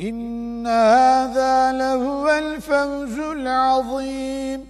إن هذا لهو الفوز العظيم.